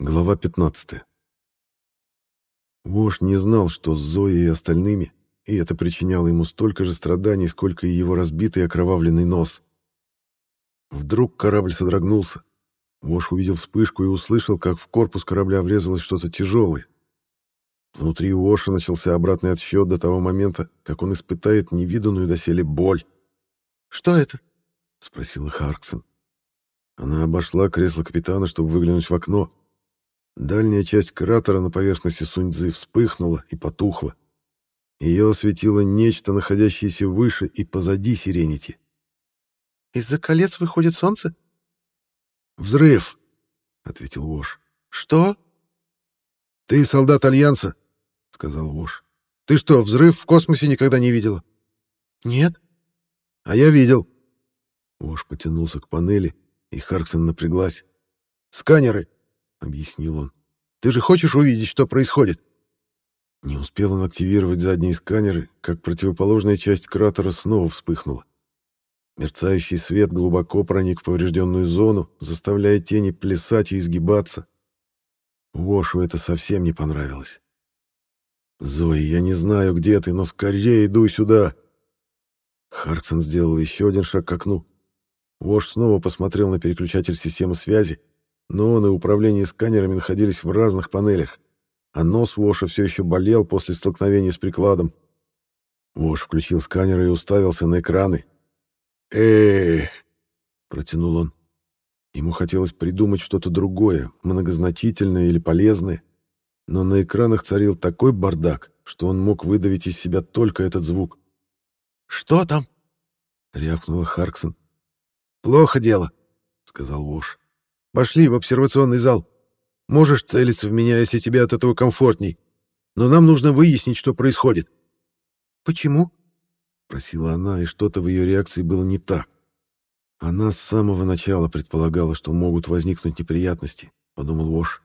Глава 15. Вош не знал, что с Зоей и остальными, и это причиняло ему столько же страданий, сколько и его разбитый окровавленный нос. Вдруг корабль содрогнулся. Вош увидел вспышку и услышал, как в корпус корабля врезалось что-то тяжелое. Внутри Воша начался обратный отсчет до того момента, как он испытает невиданную доселе боль. «Что это?» — спросила Харксон. Она обошла кресло капитана, чтобы выглянуть в окно. Дальняя часть кратера на поверхности Суньцзы вспыхнула и потухла. Ее осветило нечто, находящееся выше и позади Сиренити. «Из-за колец выходит солнце?» «Взрыв!» — ответил Вош. «Что?» «Ты солдат Альянса», — сказал Вош. «Ты что, взрыв в космосе никогда не видела?» «Нет». «А я видел». Вош потянулся к панели, и Харксон напряглась. «Сканеры!» — объяснил он. «Ты же хочешь увидеть, что происходит?» Не успел он активировать задние сканеры, как противоположная часть кратера снова вспыхнула. Мерцающий свет глубоко проник в поврежденную зону, заставляя тени плясать и изгибаться. Вошу это совсем не понравилось. «Зои, я не знаю, где ты, но скорее иду сюда!» Харксон сделал еще один шаг к окну. Вош снова посмотрел на переключатель системы связи но он и управление сканерами находились в разных панелях, а нос Воша все еще болел после столкновения с прикладом. Вош включил сканеры и уставился на экраны. э протянул он. Ему хотелось придумать что-то другое, многозначительное или полезное, но на экранах царил такой бардак, что он мог выдавить из себя только этот звук. «Что там?» — рявкнула Харксон. «Плохо дело», — сказал Вош. Пошли в обсервационный зал. Можешь целиться в меня, если тебе от этого комфортней. Но нам нужно выяснить, что происходит». «Почему?» — просила она, и что-то в ее реакции было не так. Она с самого начала предполагала, что могут возникнуть неприятности, — подумал Вош.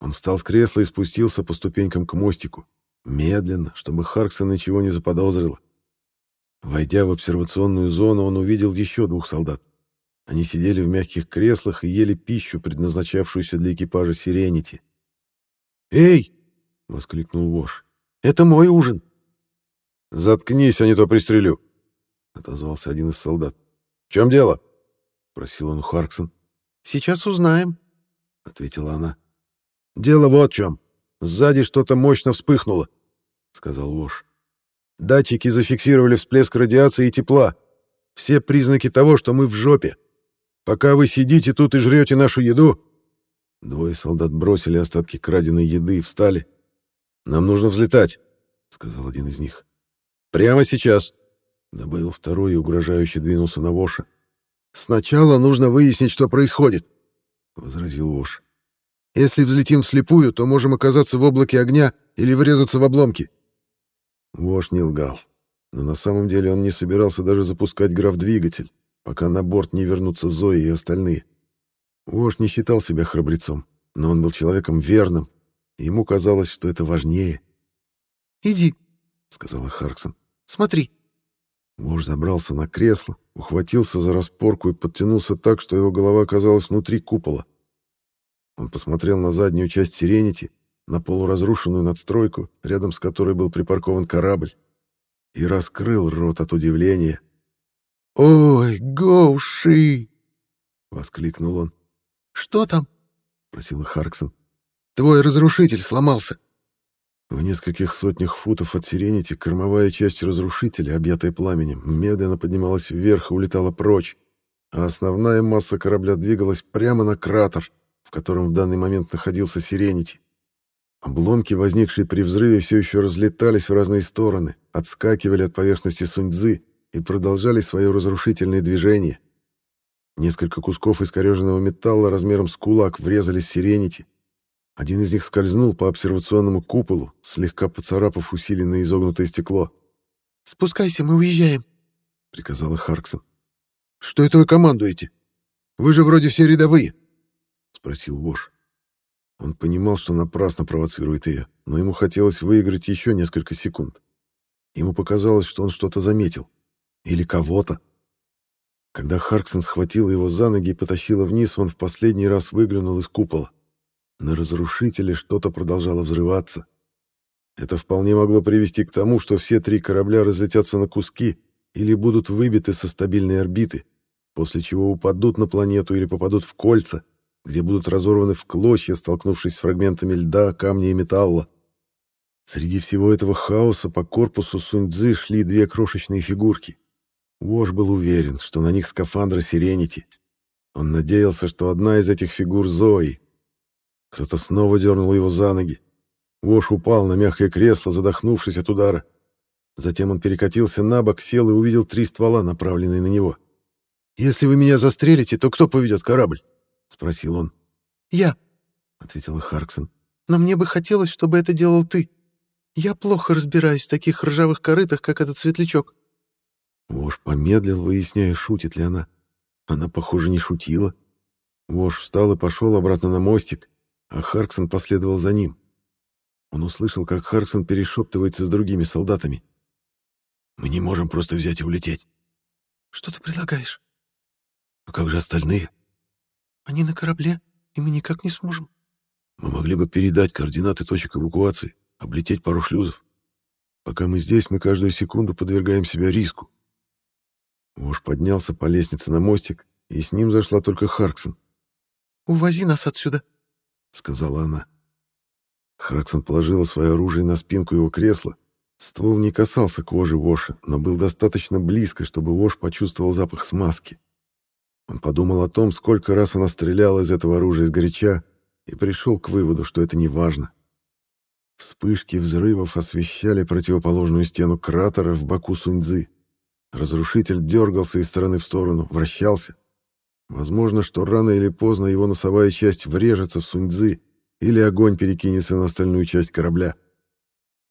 Он встал с кресла и спустился по ступенькам к мостику, медленно, чтобы Харксон ничего не заподозрила. Войдя в обсервационную зону, он увидел еще двух солдат. Они сидели в мягких креслах и ели пищу, предназначавшуюся для экипажа Сиренити. «Эй!» — воскликнул Вош. «Это мой ужин!» «Заткнись, а не то пристрелю!» — отозвался один из солдат. «В чем дело?» — просил он Харксон. «Сейчас узнаем», — ответила она. «Дело вот в чем. Сзади что-то мощно вспыхнуло», — сказал Вош. «Датчики зафиксировали всплеск радиации и тепла. Все признаки того, что мы в жопе. Пока вы сидите тут и жрете нашу еду...» Двое солдат бросили остатки краденой еды и встали. «Нам нужно взлетать», — сказал один из них. «Прямо сейчас», — добавил второй и угрожающе двинулся на Воша. «Сначала нужно выяснить, что происходит», — возразил Вош. «Если взлетим вслепую, то можем оказаться в облаке огня или врезаться в обломки». Вош не лгал, но на самом деле он не собирался даже запускать граф-двигатель пока на борт не вернутся Зои и остальные. Вож не считал себя храбрецом, но он был человеком верным, и ему казалось, что это важнее. «Иди», — сказала Харксон. «Смотри». Вож забрался на кресло, ухватился за распорку и подтянулся так, что его голова оказалась внутри купола. Он посмотрел на заднюю часть Сиренити, на полуразрушенную надстройку, рядом с которой был припаркован корабль, и раскрыл рот от удивления — «Ой, Гоуши!» — воскликнул он. «Что там?» — просила Харксон. «Твой разрушитель сломался». В нескольких сотнях футов от Сиренити кормовая часть разрушителя, объятая пламенем, медленно поднималась вверх и улетала прочь, а основная масса корабля двигалась прямо на кратер, в котором в данный момент находился Сиренити. Обломки, возникшие при взрыве, все еще разлетались в разные стороны, отскакивали от поверхности Суньцзы, и продолжали свое разрушительное движение. Несколько кусков искореженного металла размером с кулак врезались в сиренити. Один из них скользнул по обсервационному куполу, слегка поцарапав усиленное изогнутое стекло. «Спускайся, мы уезжаем», — приказала Харксон. «Что это вы командуете? Вы же вроде все рядовые», — спросил Вош. Он понимал, что напрасно провоцирует ее, но ему хотелось выиграть еще несколько секунд. Ему показалось, что он что-то заметил. Или кого-то. Когда Харксон схватила его за ноги и потащила вниз, он в последний раз выглянул из купола. На разрушителе что-то продолжало взрываться. Это вполне могло привести к тому, что все три корабля разлетятся на куски или будут выбиты со стабильной орбиты, после чего упадут на планету или попадут в кольца, где будут разорваны в клочья, столкнувшись с фрагментами льда, камня и металла. Среди всего этого хаоса по корпусу Суньцзы шли две крошечные фигурки. Вош был уверен, что на них скафандры Сиренити. Он надеялся, что одна из этих фигур Зои. Кто-то снова дернул его за ноги. Вош упал на мягкое кресло, задохнувшись от удара. Затем он перекатился на бок, сел и увидел три ствола, направленные на него. «Если вы меня застрелите, то кто поведет корабль?» — спросил он. «Я», — ответила Харксон. «Но мне бы хотелось, чтобы это делал ты. Я плохо разбираюсь в таких ржавых корытах, как этот светлячок». Вош помедлил, выясняя, шутит ли она. Она, похоже, не шутила. Вош встал и пошел обратно на мостик, а Харксон последовал за ним. Он услышал, как Харксон перешептывается с другими солдатами. «Мы не можем просто взять и улететь». «Что ты предлагаешь?» «А как же остальные?» «Они на корабле, и мы никак не сможем». «Мы могли бы передать координаты точек эвакуации, облететь пару шлюзов. Пока мы здесь, мы каждую секунду подвергаем себя риску». Вож поднялся по лестнице на мостик, и с ним зашла только Харксон. «Увози нас отсюда», — сказала она. Харксон положила свое оружие на спинку его кресла. Ствол не касался кожи Воша, но был достаточно близко, чтобы Вош почувствовал запах смазки. Он подумал о том, сколько раз она стреляла из этого оружия сгоряча, и пришел к выводу, что это не важно. Вспышки взрывов освещали противоположную стену кратера в боку Суньцзы. Разрушитель дергался из стороны в сторону, вращался. Возможно, что рано или поздно его носовая часть врежется в Суньцзы, или огонь перекинется на остальную часть корабля.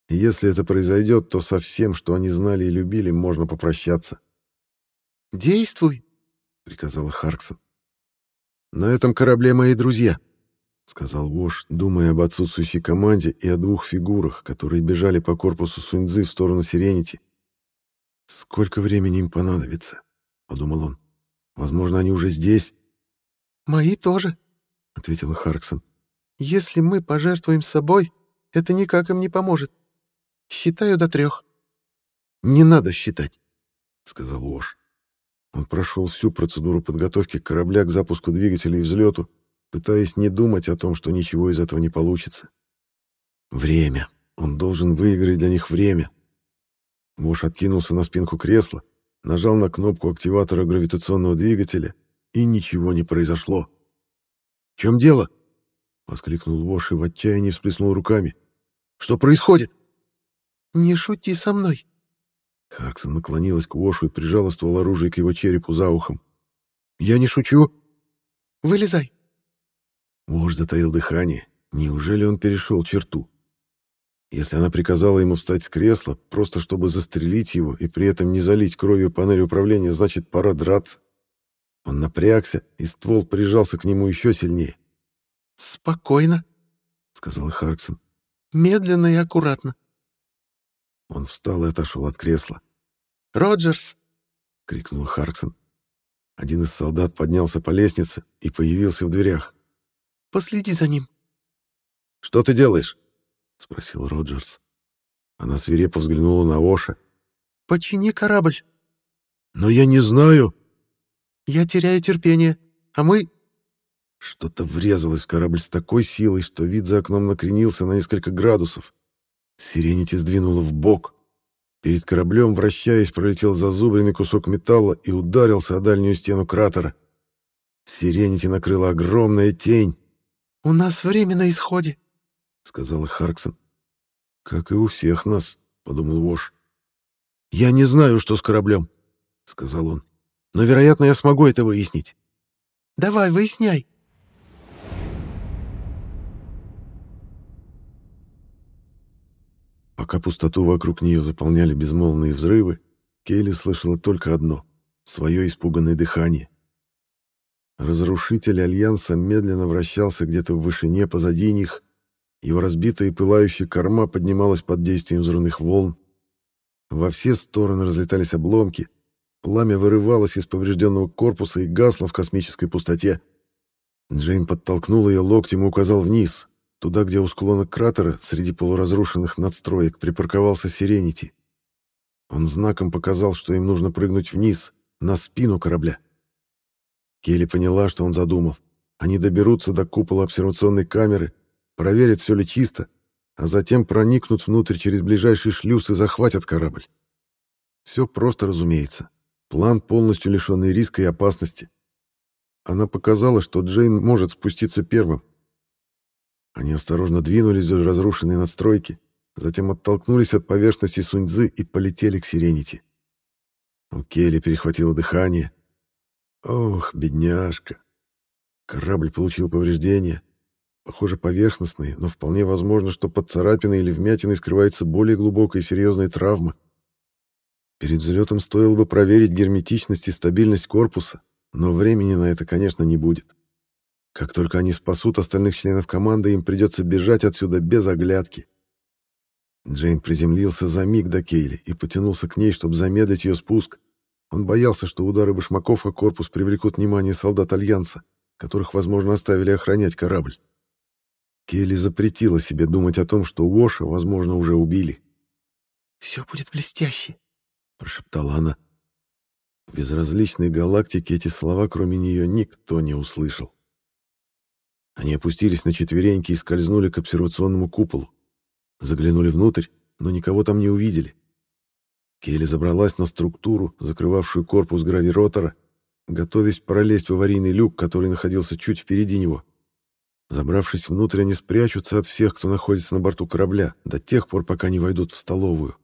И если это произойдет, то со всем, что они знали и любили, можно попрощаться. «Действуй!» — приказала Харксон. «На этом корабле мои друзья», — сказал Вош, думая об отсутствующей команде и о двух фигурах, которые бежали по корпусу Суньцзы в сторону Сиренити. «Сколько времени им понадобится?» — подумал он. «Возможно, они уже здесь». «Мои тоже», — ответила Харксон. «Если мы пожертвуем собой, это никак им не поможет. Считаю до трех». «Не надо считать», — сказал Вош. Он прошел всю процедуру подготовки корабля к запуску двигателя и взлету, пытаясь не думать о том, что ничего из этого не получится. Время. Он должен выиграть для них время. Вош откинулся на спинку кресла, нажал на кнопку активатора гравитационного двигателя, и ничего не произошло. «В чем дело?» — воскликнул Вош и в отчаянии всплеснул руками. «Что происходит?» «Не шути со мной», Харксон наклонилась к Вошу и прижала ствол оружия к его черепу за ухом. «Я не шучу!» «Вылезай!» Вош затаил дыхание. Неужели он перешел черту? Если она приказала ему встать с кресла, просто чтобы застрелить его и при этом не залить кровью панель управления, значит, пора драться. Он напрягся, и ствол прижался к нему еще сильнее. «Спокойно», — сказал Харксон. «Медленно и аккуратно. Он встал и отошел от кресла. «Роджерс!» — крикнул Харксон. Один из солдат поднялся по лестнице и появился в дверях. «Последи за ним». «Что ты делаешь?» — спросил Роджерс. Она свирепо взглянула на Оша. «Почини корабль». «Но я не знаю». «Я теряю терпение, а мы...» Что-то врезалось в корабль с такой силой, что вид за окном накренился на несколько градусов. Сиренити сдвинуло в бок. Перед кораблем, вращаясь, пролетел зазубренный кусок металла и ударился о дальнюю стену кратера. Сиренити накрыла огромная тень. «У нас время на исходе», — сказала Харксон. «Как и у всех нас», — подумал Вош. «Я не знаю, что с кораблем», — сказал он. «Но, вероятно, я смогу это выяснить». «Давай, выясняй», Пока пустоту вокруг нее заполняли безмолвные взрывы, Кейли слышала только одно — свое испуганное дыхание. Разрушитель Альянса медленно вращался где-то в вышине позади них, его разбитая и пылающая корма поднималась под действием взрывных волн. Во все стороны разлетались обломки, пламя вырывалось из поврежденного корпуса и гасло в космической пустоте. Джейн подтолкнул ее локтем и указал вниз, туда, где у склона кратера среди полуразрушенных надстроек припарковался Сиренити. Он знаком показал, что им нужно прыгнуть вниз, на спину корабля. Келли поняла, что он задумал. Они доберутся до купола обсервационной камеры, проверят, все ли чисто, а затем проникнут внутрь через ближайший шлюз и захватят корабль. Все просто, разумеется. План полностью лишенный риска и опасности. Она показала, что Джейн может спуститься первым. Они осторожно двинулись вдоль разрушенной надстройки, затем оттолкнулись от поверхности Суньцзы и полетели к Сиренити. У Келли перехватило дыхание. Ох, бедняжка. Корабль получил повреждения. Похоже, поверхностные, но вполне возможно, что под царапиной или вмятиной скрывается более глубокая и серьезная травма. Перед взлетом стоило бы проверить герметичность и стабильность корпуса, но времени на это, конечно, не будет. Как только они спасут остальных членов команды, им придется бежать отсюда без оглядки. Джейн приземлился за миг до Кейли и потянулся к ней, чтобы замедлить ее спуск. Он боялся, что удары башмаков о корпус привлекут внимание солдат Альянса, которых, возможно, оставили охранять корабль. Келли запретила себе думать о том, что Уоша, возможно, уже убили. «Все будет блестяще», — прошептала она. В безразличной галактике эти слова, кроме нее, никто не услышал. Они опустились на четвереньки и скользнули к обсервационному куполу. Заглянули внутрь, но никого там не увидели. Келли забралась на структуру, закрывавшую корпус гравиротора, готовясь пролезть в аварийный люк, который находился чуть впереди него. Забравшись внутрь, они спрячутся от всех, кто находится на борту корабля, до тех пор, пока не войдут в столовую.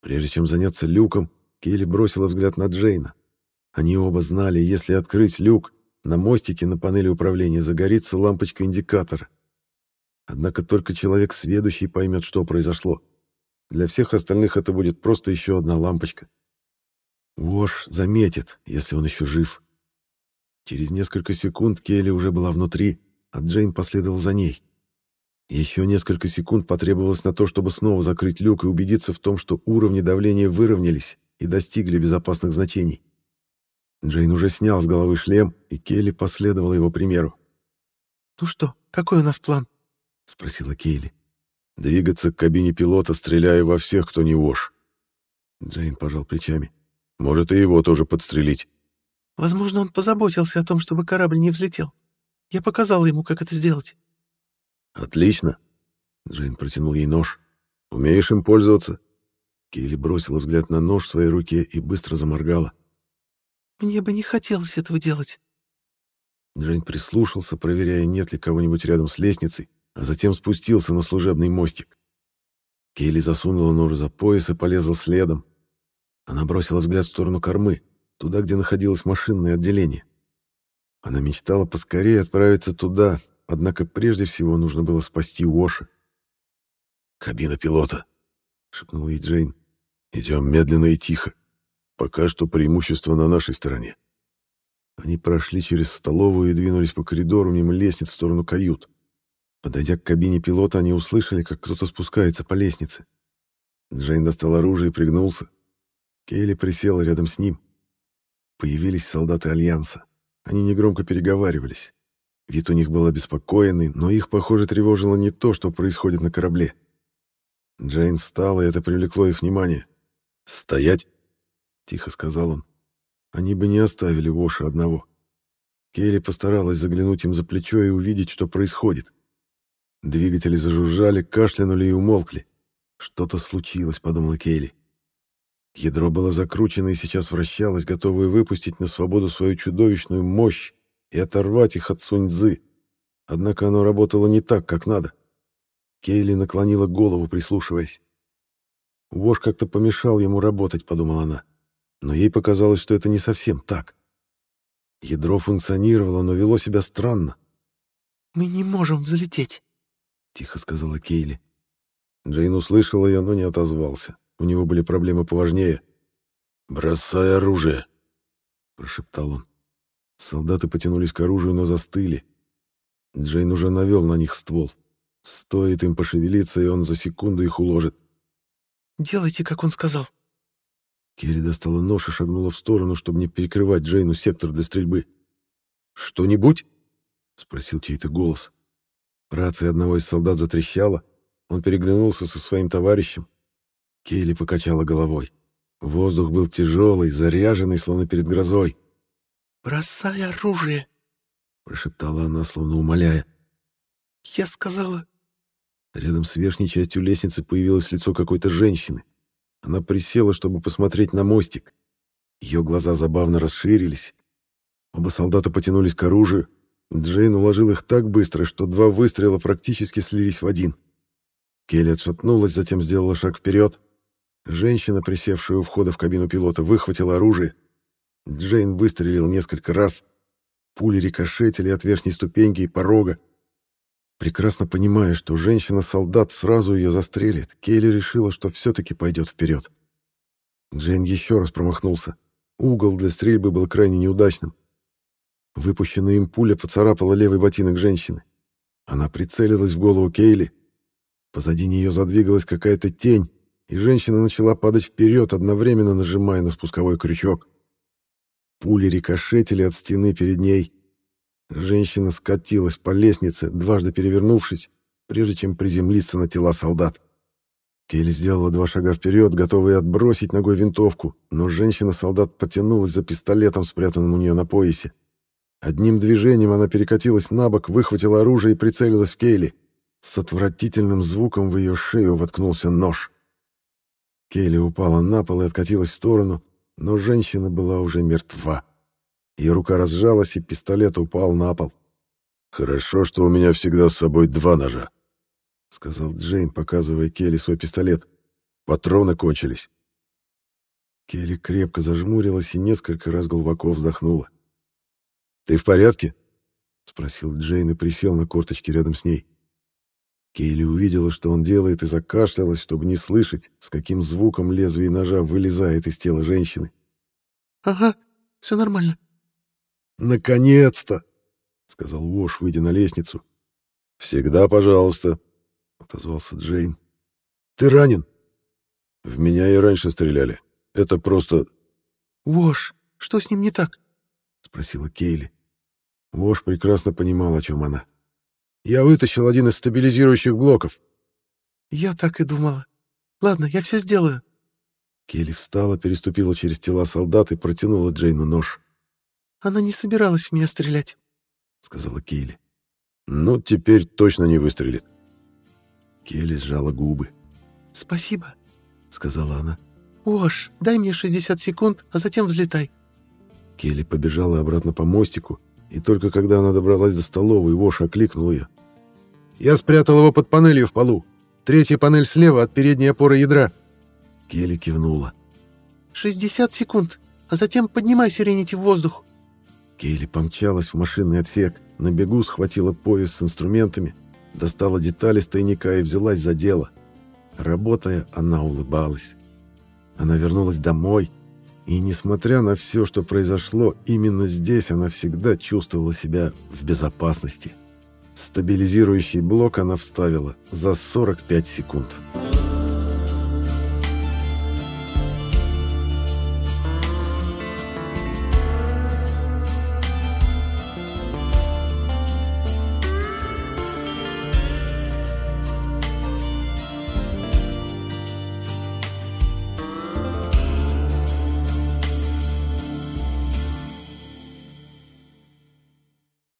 Прежде чем заняться люком, Келли бросила взгляд на Джейна. Они оба знали, если открыть люк, на мостике на панели управления загорится лампочка индикатора. Однако только человек сведущий поймет, что произошло. Для всех остальных это будет просто еще одна лампочка. Уош заметит, если он еще жив. Через несколько секунд Келли уже была внутри, а Джейн последовал за ней. Еще несколько секунд потребовалось на то, чтобы снова закрыть люк и убедиться в том, что уровни давления выровнялись и достигли безопасных значений. Джейн уже снял с головы шлем, и Келли последовала его примеру. «Ну что, какой у нас план?» — спросила Кейли. «Двигаться к кабине пилота, стреляя во всех, кто не вож». Джейн пожал плечами. «Может, и его тоже подстрелить». «Возможно, он позаботился о том, чтобы корабль не взлетел. Я показала ему, как это сделать». «Отлично!» Джейн протянул ей нож. «Умеешь им пользоваться?» Кейли бросила взгляд на нож в своей руке и быстро заморгала. «Мне бы не хотелось этого делать». Джейн прислушался, проверяя, нет ли кого-нибудь рядом с лестницей, а затем спустился на служебный мостик. Кейли засунула нож за пояс и полезла следом. Она бросила взгляд в сторону кормы, туда, где находилось машинное отделение. Она мечтала поскорее отправиться туда, однако прежде всего нужно было спасти Уоша. «Кабина пилота», — шепнул ей Джейн. «Идем медленно и тихо. Пока что преимущество на нашей стороне». Они прошли через столовую и двинулись по коридору мимо лестниц в сторону кают. Подойдя к кабине пилота, они услышали, как кто-то спускается по лестнице. Джейн достал оружие и пригнулся. Кейли присела рядом с ним. Появились солдаты Альянса. Они негромко переговаривались. Вид у них был обеспокоенный, но их, похоже, тревожило не то, что происходит на корабле. Джейн встала, и это привлекло их внимание. «Стоять!» — тихо сказал он. Они бы не оставили Воша одного. Кейли постаралась заглянуть им за плечо и увидеть, что происходит. Двигатели зажужжали, кашлянули и умолкли. «Что-то случилось», — подумала Кейли. Ядро было закручено и сейчас вращалось, готовое выпустить на свободу свою чудовищную мощь и оторвать их от Суньцзы. Однако оно работало не так, как надо. Кейли наклонила голову, прислушиваясь. Вож как-то помешал ему работать, подумала она. Но ей показалось, что это не совсем так. Ядро функционировало, но вело себя странно. «Мы не можем взлететь», — тихо сказала Кейли. Джейн услышал ее, но не отозвался. У него были проблемы поважнее. «Бросай оружие!» — прошептал он. Солдаты потянулись к оружию, но застыли. Джейн уже навел на них ствол. Стоит им пошевелиться, и он за секунду их уложит. «Делайте, как он сказал». Керри достала нож и шагнула в сторону, чтобы не перекрывать Джейну сектор для стрельбы. «Что-нибудь?» — спросил чей-то голос. Рация одного из солдат затрещала. Он переглянулся со своим товарищем. Кейли покачала головой. Воздух был тяжелый, заряженный, словно перед грозой. «Бросай оружие!» — прошептала она, словно умоляя. «Я сказала...» Рядом с верхней частью лестницы появилось лицо какой-то женщины. Она присела, чтобы посмотреть на мостик. Ее глаза забавно расширились. Оба солдата потянулись к оружию. Джейн уложил их так быстро, что два выстрела практически слились в один. Келли отшатнулась, затем сделала шаг вперед. Женщина, присевшая у входа в кабину пилота, выхватила оружие. Джейн выстрелил несколько раз. Пули рикошетили от верхней ступеньки и порога. Прекрасно понимая, что женщина-солдат сразу ее застрелит, Кейли решила, что все-таки пойдет вперед. Джейн еще раз промахнулся. Угол для стрельбы был крайне неудачным. Выпущенная им пуля поцарапала левый ботинок женщины. Она прицелилась в голову Кейли. Позади нее задвигалась какая-то тень, и женщина начала падать вперед, одновременно нажимая на спусковой крючок. Пули рикошетили от стены перед ней. Женщина скатилась по лестнице, дважды перевернувшись, прежде чем приземлиться на тела солдат. Келли сделала два шага вперед, готовая отбросить ногой винтовку, но женщина-солдат потянулась за пистолетом, спрятанным у нее на поясе. Одним движением она перекатилась на бок, выхватила оружие и прицелилась в Кейли. С отвратительным звуком в ее шею воткнулся нож. Кейли упала на пол и откатилась в сторону, но женщина была уже мертва. Ее рука разжалась, и пистолет упал на пол. «Хорошо, что у меня всегда с собой два ножа», — сказал Джейн, показывая Келли свой пистолет. «Патроны кончились». Келли крепко зажмурилась и несколько раз глубоко вздохнула. «Ты в порядке?» — спросил Джейн и присел на корточки рядом с ней. Кейли увидела, что он делает, и закашлялась, чтобы не слышать, с каким звуком лезвие ножа вылезает из тела женщины. «Ага, все нормально». «Наконец-то!» — сказал Уош, выйдя на лестницу. «Всегда пожалуйста», — отозвался Джейн. «Ты ранен?» «В меня и раньше стреляли. Это просто...» «Уош, что с ним не так?» — спросила Кейли. Уош прекрасно понимал, о чем она. Я вытащил один из стабилизирующих блоков. Я так и думала. Ладно, я все сделаю. Келли встала, переступила через тела солдат и протянула Джейну нож. Она не собиралась в меня стрелять, сказала Келли. Ну, теперь точно не выстрелит. Келли сжала губы. Спасибо, сказала она. Ош, дай мне 60 секунд, а затем взлетай. Келли побежала обратно по мостику, и только когда она добралась до столовой, Вош окликнул ее. «Я спрятал его под панелью в полу. Третья панель слева от передней опоры ядра». Келли кивнула. «60 секунд, а затем поднимай Сиренити в воздух». Келли помчалась в машинный отсек, на бегу схватила пояс с инструментами, достала детали с тайника и взялась за дело. Работая, она улыбалась. Она вернулась домой, и несмотря на все, что произошло, именно здесь она всегда чувствовала себя в безопасности. Стабилизирующий блок она вставила за 45 секунд.